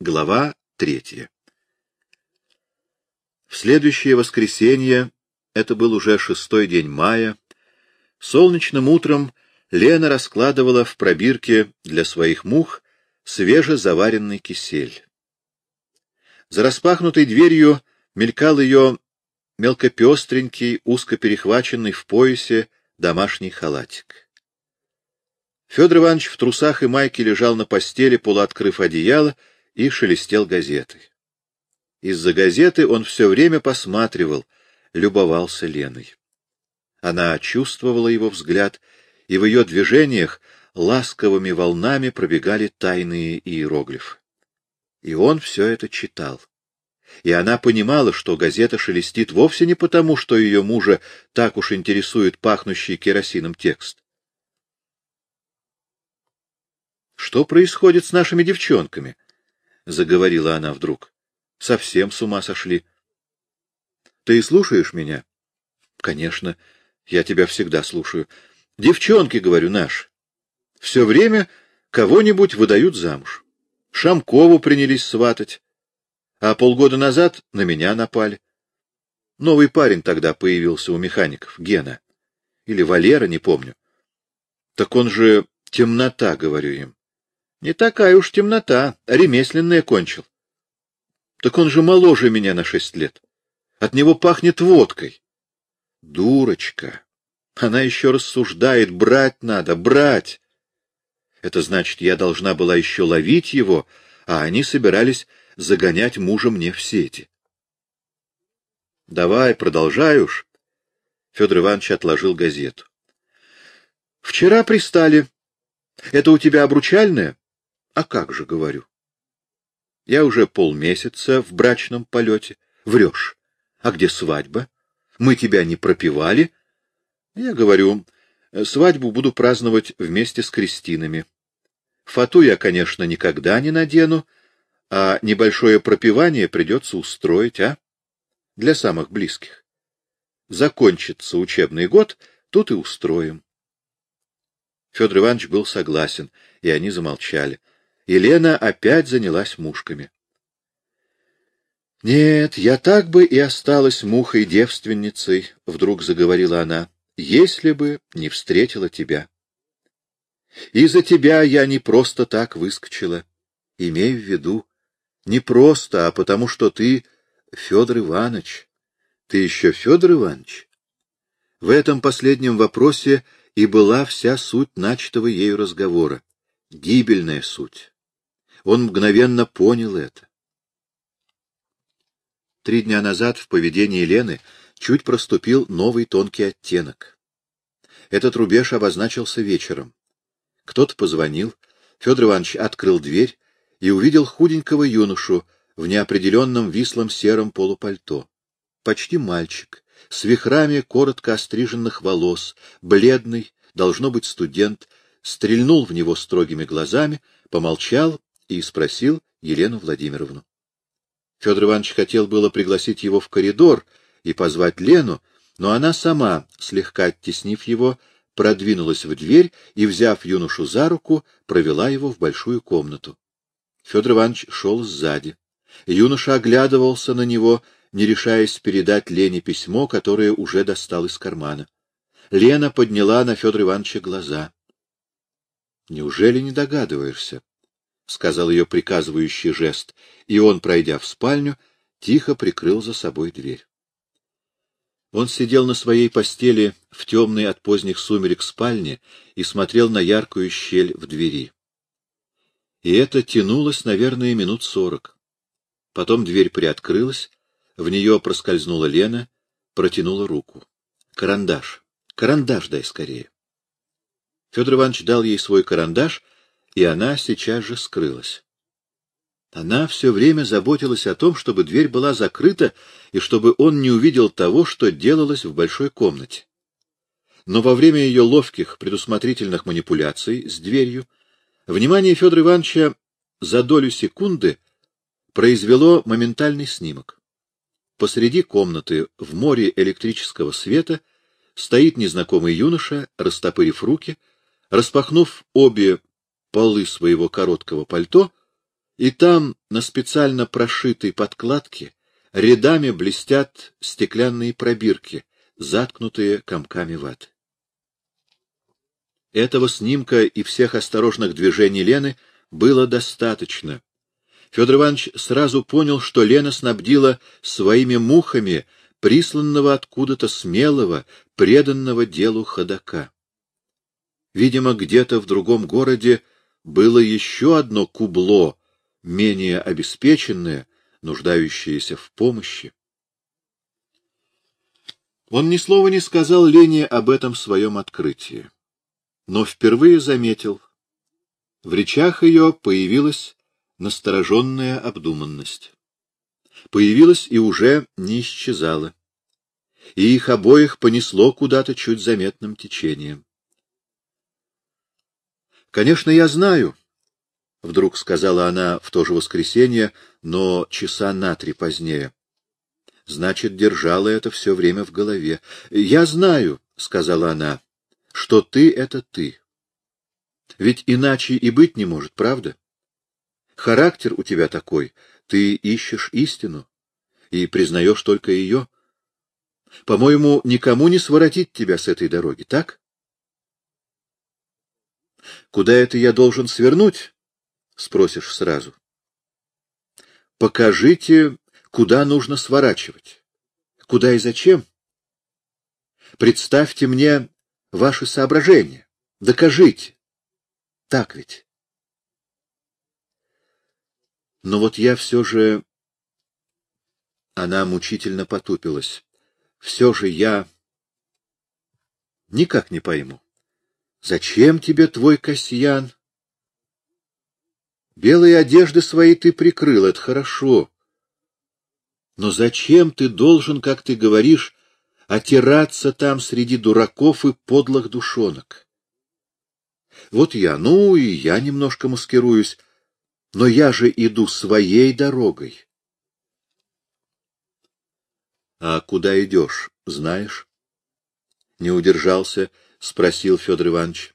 Глава третья. В следующее воскресенье, это был уже шестой день мая, солнечным утром Лена раскладывала в пробирке для своих мух свежезаваренный кисель. За распахнутой дверью мелькал ее мелкопестренький, узко перехваченный в поясе домашний халатик. Федор Иванович в трусах и майке лежал на постели, полуоткрыв одеяло, и шелестел газетой. Из-за газеты он все время посматривал, любовался Леной. Она чувствовала его взгляд, и в ее движениях ласковыми волнами пробегали тайные иероглифы. И он все это читал. И она понимала, что газета шелестит вовсе не потому, что ее мужа так уж интересует пахнущий керосином текст. «Что происходит с нашими девчонками?» — заговорила она вдруг. «Совсем с ума сошли». «Ты слушаешь меня?» «Конечно, я тебя всегда слушаю. Девчонки, говорю, наш. Все время кого-нибудь выдают замуж. Шамкову принялись сватать. А полгода назад на меня напали. Новый парень тогда появился у механиков, Гена. Или Валера, не помню. Так он же темнота, говорю им. Не такая уж темнота, ремесленная кончил. Так он же моложе меня на шесть лет. От него пахнет водкой. Дурочка. Она еще рассуждает, брать надо, брать. Это значит, я должна была еще ловить его, а они собирались загонять мужа мне в сети. — Давай, продолжай. Федор Иванович отложил газету. — Вчера пристали. Это у тебя обручальное? — А как же, говорю. Я уже полмесяца в брачном полете. Врешь. А где свадьба? Мы тебя не пропивали? Я говорю, свадьбу буду праздновать вместе с крестинами. Фату я, конечно, никогда не надену, а небольшое пропивание придется устроить, а? Для самых близких. Закончится учебный год, тут и устроим. Федор Иванович был согласен, и они замолчали. Елена опять занялась мушками. — Нет, я так бы и осталась мухой-девственницей, — вдруг заговорила она, — если бы не встретила тебя. И за тебя я не просто так выскочила. Имей в виду, не просто, а потому что ты Федор Иванович. Ты еще Федор Иванович? В этом последнем вопросе и была вся суть начатого ею разговора. Гибельная суть. Он мгновенно понял это. Три дня назад в поведении Лены чуть проступил новый тонкий оттенок. Этот рубеж обозначился вечером. Кто-то позвонил, Федор Иванович открыл дверь и увидел худенького юношу в неопределенном вислом сером полупальто. Почти мальчик, с вихрами коротко остриженных волос, бледный, должно быть студент, стрельнул в него строгими глазами, помолчал и спросил Елену Владимировну. Федор Иванович хотел было пригласить его в коридор и позвать Лену, но она сама, слегка оттеснив его, продвинулась в дверь и, взяв юношу за руку, провела его в большую комнату. Федор Иванович шел сзади. Юноша оглядывался на него, не решаясь передать Лене письмо, которое уже достал из кармана. Лена подняла на Федора Ивановича глаза. — Неужели не догадываешься? — сказал ее приказывающий жест, и он, пройдя в спальню, тихо прикрыл за собой дверь. Он сидел на своей постели в темной от поздних сумерек спальне и смотрел на яркую щель в двери. И это тянулось, наверное, минут сорок. Потом дверь приоткрылась, в нее проскользнула Лена, протянула руку. «Карандаш! Карандаш дай скорее!» Федор Иванович дал ей свой карандаш, и она сейчас же скрылась. Она все время заботилась о том, чтобы дверь была закрыта и чтобы он не увидел того, что делалось в большой комнате. Но во время ее ловких, предусмотрительных манипуляций с дверью, внимание Федора Ивановича за долю секунды произвело моментальный снимок. Посреди комнаты, в море электрического света, стоит незнакомый юноша, растопырив руки, распахнув обе полы своего короткого пальто, И там, на специально прошитой подкладке, рядами блестят стеклянные пробирки, заткнутые комками ваты. Этого снимка и всех осторожных движений Лены было достаточно. Федор Иванович сразу понял, что Лена снабдила своими мухами присланного откуда-то смелого, преданного делу ходока. Видимо, где-то в другом городе было еще одно кубло, менее обеспеченное, нуждающееся в помощи. Он ни слова не сказал Лене об этом своем открытии но впервые заметил. В речах ее появилась настороженная обдуманность. Появилась и уже не исчезала. И их обоих понесло куда-то чуть заметным течением. «Конечно, я знаю», — вдруг сказала она в то же воскресенье, но часа на три позднее. Значит, держала это все время в голове. «Я знаю», — сказала она, что ты — это ты. Ведь иначе и быть не может, правда? Характер у тебя такой, ты ищешь истину и признаешь только ее. По-моему, никому не своротить тебя с этой дороги, так? Куда это я должен свернуть? Спросишь сразу. Покажите, куда нужно сворачивать. Куда и зачем? Представьте мне ваши соображения. Докажите. Так ведь? Но вот я все же... Она мучительно потупилась. Все же я... Никак не пойму. Зачем тебе твой Касьян? Белые одежды свои ты прикрыл, это хорошо. Но зачем ты должен, как ты говоришь, отираться там среди дураков и подлых душонок. Вот я, ну и я немножко маскируюсь, но я же иду своей дорогой. — А куда идешь, знаешь? Не удержался, спросил Федор Иванович.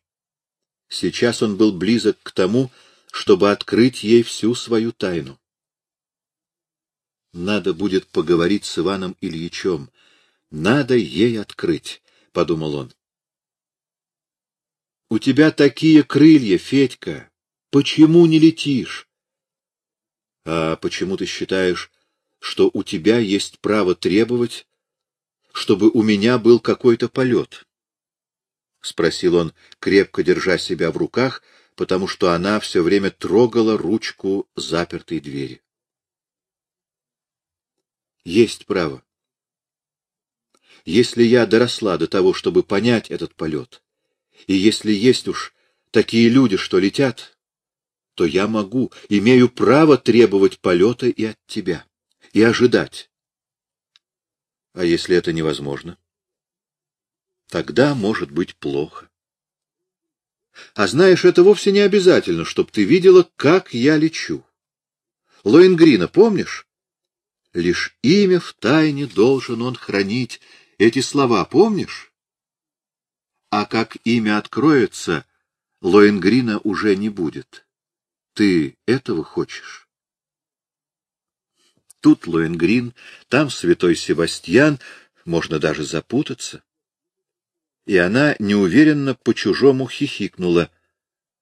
Сейчас он был близок к тому, чтобы открыть ей всю свою тайну. Надо будет поговорить с Иваном Ильичем, надо ей открыть, — подумал он. — У тебя такие крылья, Федька. Почему не летишь? — А почему ты считаешь, что у тебя есть право требовать, чтобы у меня был какой-то полет? — спросил он, крепко держа себя в руках, потому что она все время трогала ручку запертой двери. — Есть право если я доросла до того, чтобы понять этот полет, и если есть уж такие люди, что летят, то я могу, имею право требовать полета и от тебя, и ожидать. А если это невозможно? Тогда может быть плохо. А знаешь, это вовсе не обязательно, чтобы ты видела, как я лечу. Лоингрина, помнишь? Лишь имя в тайне должен он хранить, эти слова помнишь? А как имя откроется, Лоенгрина уже не будет. Ты этого хочешь? Тут Лоенгрин, там святой Севастьян, можно даже запутаться. И она неуверенно по-чужому хихикнула.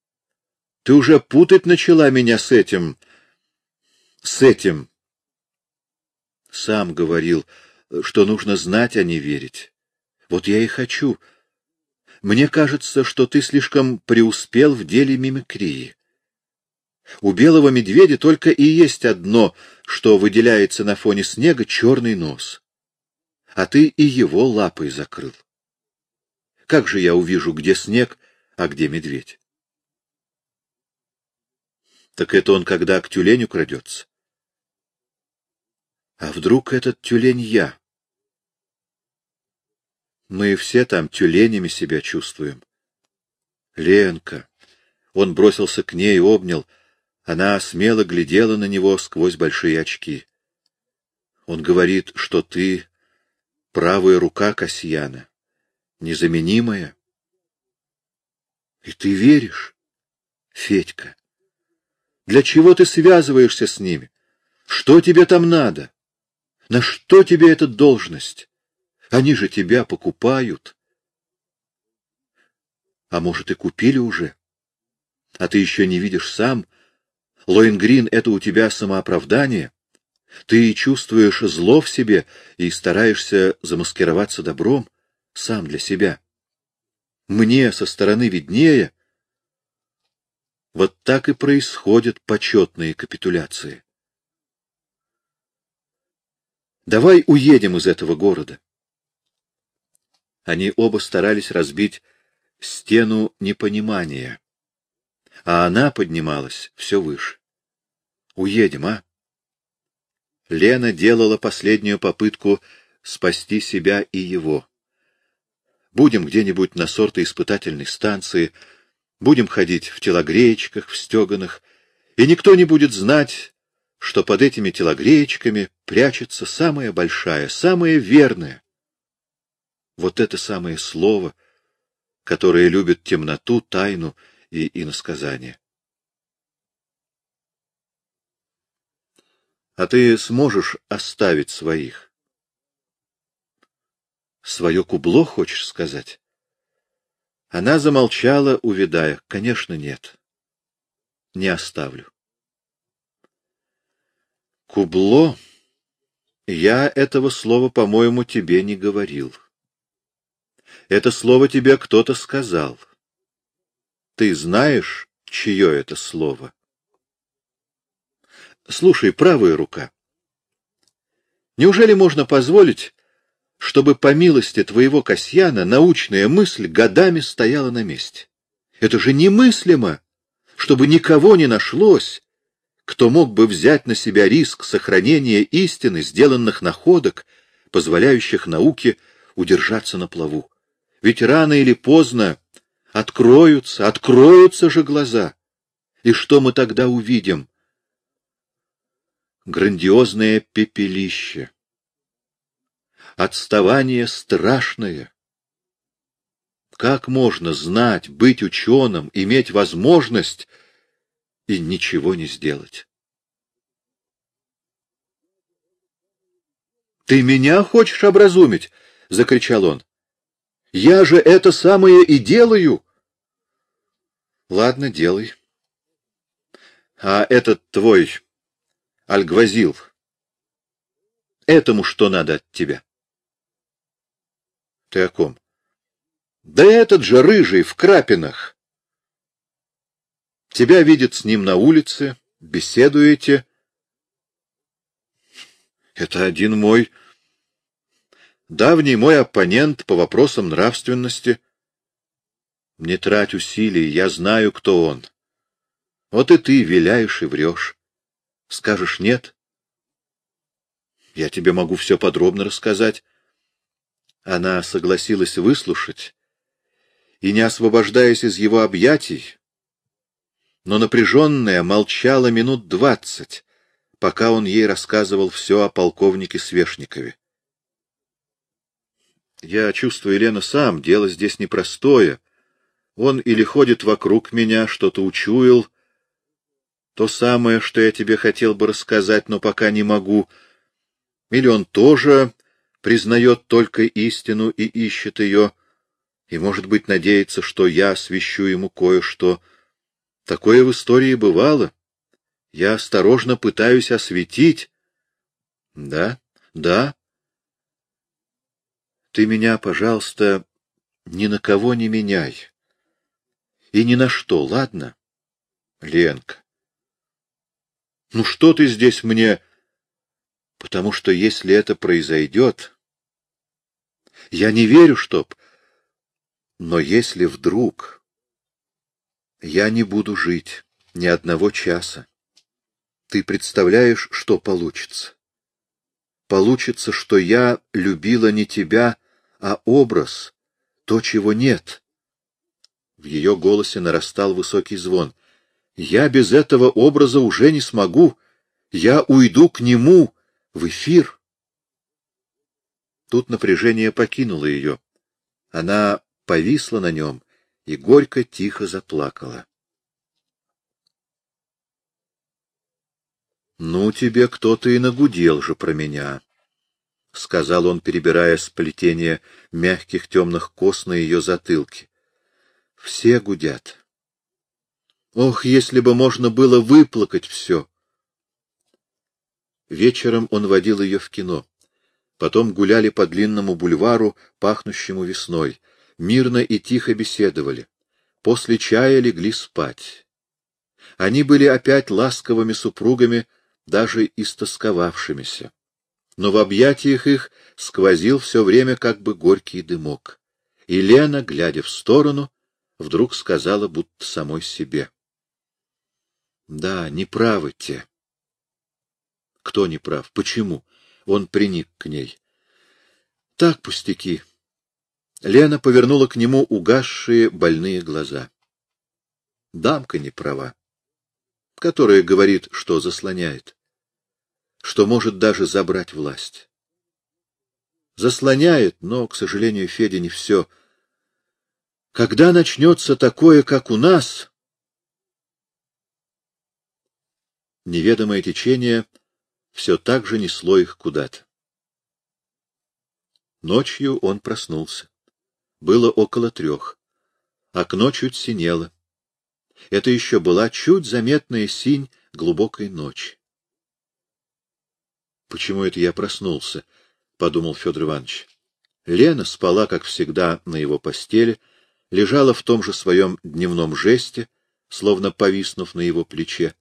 — Ты уже путать начала меня с этим... с этим... Сам говорил, что нужно знать, а не верить. Вот я и хочу. Мне кажется, что ты слишком преуспел в деле мимикрии. У белого медведя только и есть одно, что выделяется на фоне снега — черный нос. А ты и его лапой закрыл. Как же я увижу, где снег, а где медведь? Так это он когда к тюленю крадется. А вдруг этот тюлень я? Мы все там тюленями себя чувствуем. Ленка. Он бросился к ней и обнял. Она смело глядела на него сквозь большие очки. Он говорит, что ты правая рука Касьяна, незаменимая. И ты веришь, Федька? Для чего ты связываешься с ними? Что тебе там надо? На что тебе эта должность? Они же тебя покупают. А может, и купили уже? А ты еще не видишь сам? Лоингрин — это у тебя самооправдание? Ты чувствуешь зло в себе и стараешься замаскироваться добром сам для себя. Мне со стороны виднее. Вот так и происходят почетные капитуляции. Давай уедем из этого города. Они оба старались разбить стену непонимания, а она поднималась все выше. Уедем, а? Лена делала последнюю попытку спасти себя и его. Будем где-нибудь на сортоиспытательной станции, будем ходить в телогреечках, в стеганах, и никто не будет знать, что под этими телогреечками прячется самая большая, самая верная. Вот это самое слово, которое любит темноту, тайну и иносказание. А ты сможешь оставить своих? Свое кубло, хочешь сказать? Она замолчала, увидая. Конечно, нет. Не оставлю. Кубло? Я этого слова, по-моему, тебе не говорил. Это слово тебе кто-то сказал. Ты знаешь, чье это слово? Слушай, правая рука. Неужели можно позволить, чтобы по милости твоего Касьяна научная мысль годами стояла на месте? Это же немыслимо, чтобы никого не нашлось, кто мог бы взять на себя риск сохранения истины, сделанных находок, позволяющих науке удержаться на плаву. Ведь рано или поздно откроются, откроются же глаза. И что мы тогда увидим? Грандиозное пепелище. Отставание страшное. Как можно знать, быть ученым, иметь возможность и ничего не сделать. «Ты меня хочешь образумить?» — закричал он. «Я же это самое и делаю!» «Ладно, делай. А этот твой Альгвазил, этому что надо от тебя?» «Ты о ком?» «Да этот же рыжий в крапинах!» Тебя видят с ним на улице, беседуете. Это один мой, давний мой оппонент по вопросам нравственности. Не трать усилий, я знаю, кто он. Вот и ты виляешь и врешь. Скажешь нет? Я тебе могу все подробно рассказать. Она согласилась выслушать, и, не освобождаясь из его объятий, но напряженная молчала минут двадцать, пока он ей рассказывал все о полковнике Свешникове. Я чувствую, Елена, сам, дело здесь непростое. Он или ходит вокруг меня, что-то учуял, то самое, что я тебе хотел бы рассказать, но пока не могу, или он тоже признает только истину и ищет ее, и, может быть, надеется, что я освещу ему кое-что, Такое в истории бывало. Я осторожно пытаюсь осветить. Да, да. Ты меня, пожалуйста, ни на кого не меняй. И ни на что, ладно? Ленка. Ну что ты здесь мне... Потому что если это произойдет... Я не верю, чтоб... Но если вдруг... Я не буду жить ни одного часа. Ты представляешь, что получится? Получится, что я любила не тебя, а образ, то, чего нет. В ее голосе нарастал высокий звон. Я без этого образа уже не смогу. Я уйду к нему, в эфир. Тут напряжение покинуло ее. Она повисла на нем и горько тихо заплакала. Ну, тебе кто-то и нагудел же про меня, — сказал он, перебирая сплетение мягких темных кос на ее затылке. — Все гудят. Ох, если бы можно было выплакать все! Вечером он водил ее в кино. Потом гуляли по длинному бульвару, пахнущему весной. Мирно и тихо беседовали. После чая легли спать. Они были опять ласковыми супругами, даже истосковавшимися. Но в объятиях их сквозил все время как бы горький дымок. И Лена, глядя в сторону, вдруг сказала, будто самой себе. — Да, неправы те. — Кто неправ? Почему? Он приник к ней. — Так, пустяки. Лена повернула к нему угасшие больные глаза. Дамка не права которая говорит, что заслоняет, что может даже забрать власть. Заслоняет, но, к сожалению, Федя не все. Когда начнется такое, как у нас, неведомое течение все так же несло их куда-то. Ночью он проснулся. Было около трех. Окно чуть синело. Это еще была чуть заметная синь глубокой ночи. «Почему это я проснулся?» — подумал Федор Иванович. Лена спала, как всегда, на его постели, лежала в том же своем дневном жесте, словно повиснув на его плече.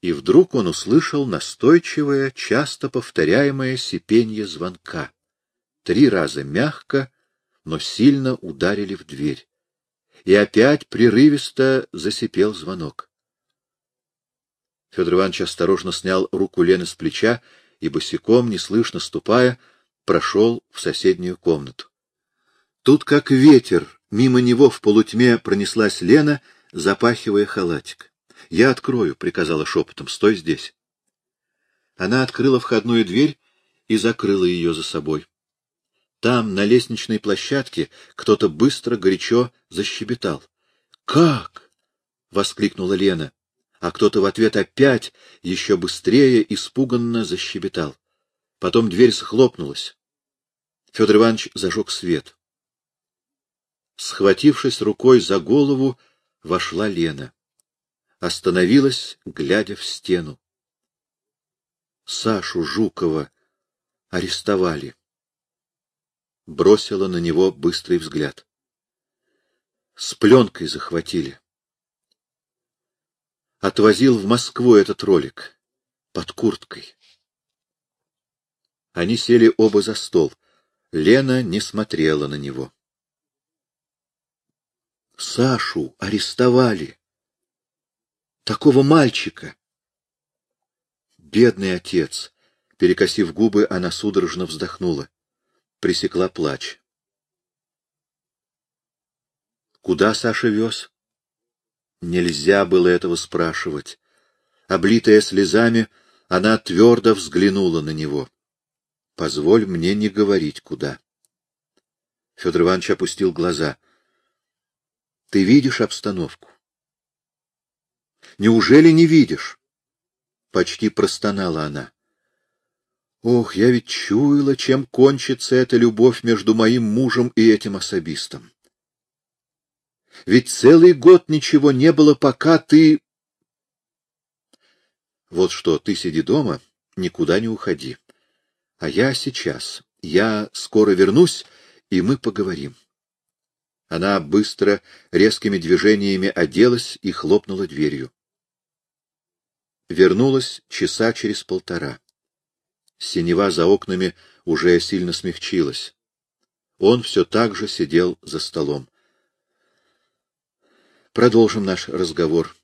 И вдруг он услышал настойчивое, часто повторяемое сипенье звонка. Три раза мягко, но сильно ударили в дверь и опять прерывисто засипел звонок. Федор Иванович осторожно снял руку Лены с плеча и босиком, неслышно ступая, прошел в соседнюю комнату. Тут, как ветер, мимо него в полутьме пронеслась Лена, запахивая халатик. — Я открою, — приказала шепотом, — стой здесь. Она открыла входную дверь и закрыла ее за собой. Там, на лестничной площадке, кто-то быстро, горячо защебетал. «Как?» — воскликнула Лена, а кто-то в ответ опять еще быстрее, испуганно защебетал. Потом дверь схлопнулась. Федор Иванович зажег свет. Схватившись рукой за голову, вошла Лена. Остановилась, глядя в стену. Сашу Жукова арестовали бросила на него быстрый взгляд. С пленкой захватили. Отвозил в Москву этот ролик. Под курткой. Они сели оба за стол. Лена не смотрела на него. Сашу арестовали. Такого мальчика. Бедный отец. Перекосив губы, она судорожно вздохнула пресекла плач. Куда Саша вез? Нельзя было этого спрашивать. Облитая слезами, она твердо взглянула на него. — Позволь мне не говорить, куда. Федор Иванович опустил глаза. — Ты видишь обстановку? — Неужели не видишь? — почти простонала она. Ох, я ведь чуяла, чем кончится эта любовь между моим мужем и этим особистом. Ведь целый год ничего не было, пока ты... Вот что, ты сиди дома, никуда не уходи. А я сейчас, я скоро вернусь, и мы поговорим. Она быстро, резкими движениями оделась и хлопнула дверью. Вернулась часа через полтора. Синева за окнами уже сильно смягчилась. Он все так же сидел за столом. Продолжим наш разговор.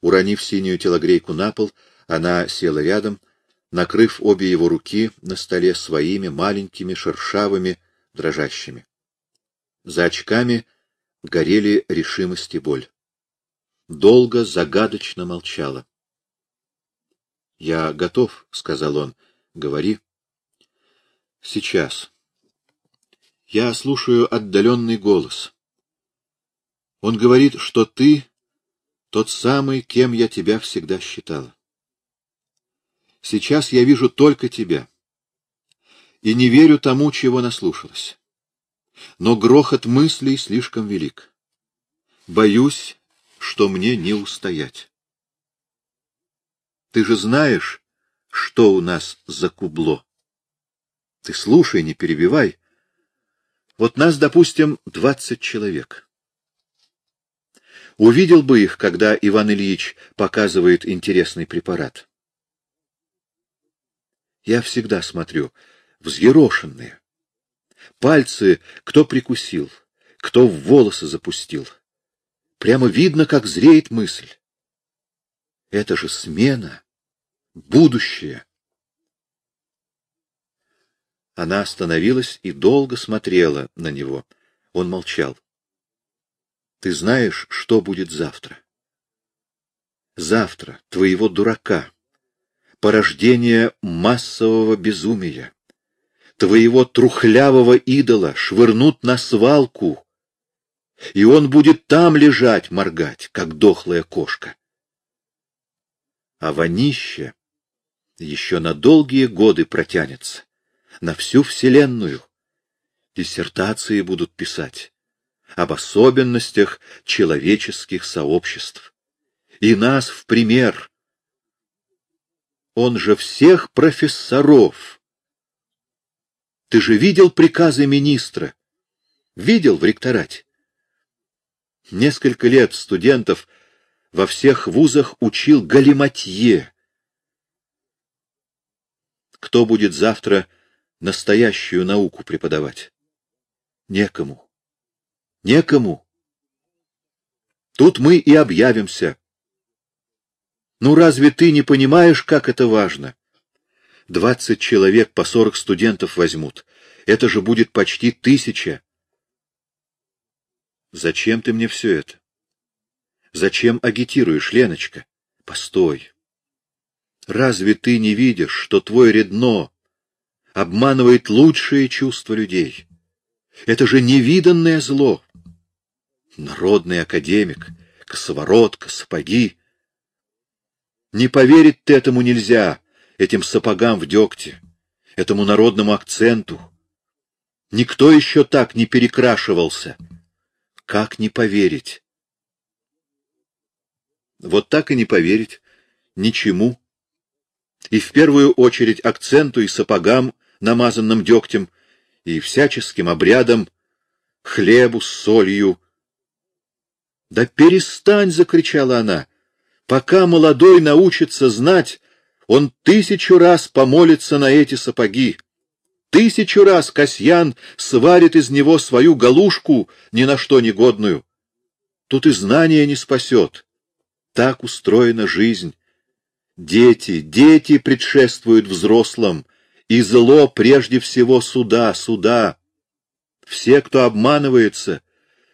Уронив синюю телогрейку на пол, она села рядом, накрыв обе его руки на столе своими маленькими, шершавыми, дрожащими. За очками горели решимость и боль. Долго, загадочно молчала. — Я готов, — сказал он, — Говори. Сейчас. Я слушаю отдаленный голос. Он говорит, что ты Тот самый, кем я тебя всегда считала. Сейчас я вижу только тебя. И не верю тому, чего наслушалась. Но грохот мыслей слишком велик. Боюсь, что мне не устоять. Ты же знаешь, что у нас за кубло. Ты слушай, не перебивай. Вот нас, допустим, двадцать человек. Увидел бы их, когда Иван Ильич показывает интересный препарат. Я всегда смотрю, взъерошенные. Пальцы кто прикусил, кто в волосы запустил. Прямо видно, как зреет мысль. Это же смена, будущее. Она остановилась и долго смотрела на него. Он молчал. Ты знаешь, что будет завтра? Завтра твоего дурака, порождение массового безумия, твоего трухлявого идола швырнут на свалку, и он будет там лежать, моргать, как дохлая кошка. А вонище еще на долгие годы протянется, на всю Вселенную. Диссертации будут писать об особенностях человеческих сообществ. И нас в пример. Он же всех профессоров. Ты же видел приказы министра? Видел в ректорате? Несколько лет студентов во всех вузах учил галиматье. Кто будет завтра настоящую науку преподавать? Некому. Некому. Тут мы и объявимся. Ну разве ты не понимаешь, как это важно? Двадцать человек по сорок студентов возьмут. Это же будет почти тысяча. Зачем ты мне все это? Зачем агитируешь, Леночка? Постой. Разве ты не видишь, что твой редно обманывает лучшие чувства людей? Это же невиданное зло. Народный академик, косоворотка, сапоги. Не поверить ты этому нельзя, этим сапогам в дегте, этому народному акценту. Никто еще так не перекрашивался. Как не поверить? Вот так и не поверить ничему. И в первую очередь акценту и сапогам, намазанным дегтем, и всяческим обрядам, хлебу с солью. — Да перестань! — закричала она. — Пока молодой научится знать, он тысячу раз помолится на эти сапоги. Тысячу раз Касьян сварит из него свою галушку, ни на что негодную. Тут и знание не спасет. Так устроена жизнь. Дети, дети предшествуют взрослым, и зло прежде всего суда, суда. Все, кто обманывается,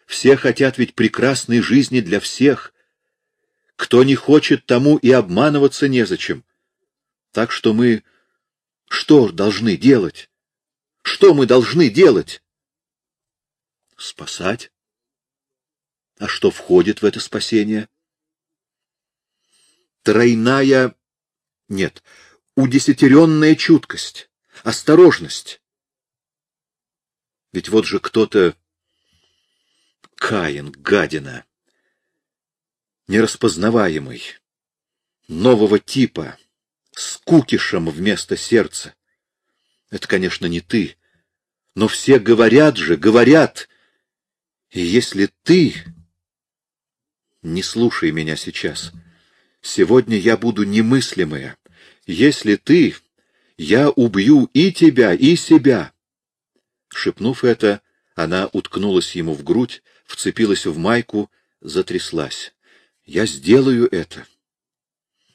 все хотят ведь прекрасной жизни для всех. Кто не хочет, тому и обманываться незачем. Так что мы что должны делать? Что мы должны делать? Спасать. А что входит в это спасение? Тройная... Нет, удесятеренная чуткость, осторожность. Ведь вот же кто-то... Каин, гадина, нераспознаваемый, нового типа, с кукишем вместо сердца. Это, конечно, не ты, но все говорят же, говорят. И если ты... Не слушай меня сейчас. Сегодня я буду немыслимая. Если ты, я убью и тебя, и себя. Шепнув это, она уткнулась ему в грудь, вцепилась в майку, затряслась. Я сделаю это.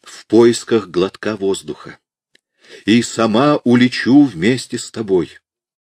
В поисках глотка воздуха. И сама улечу вместе с тобой.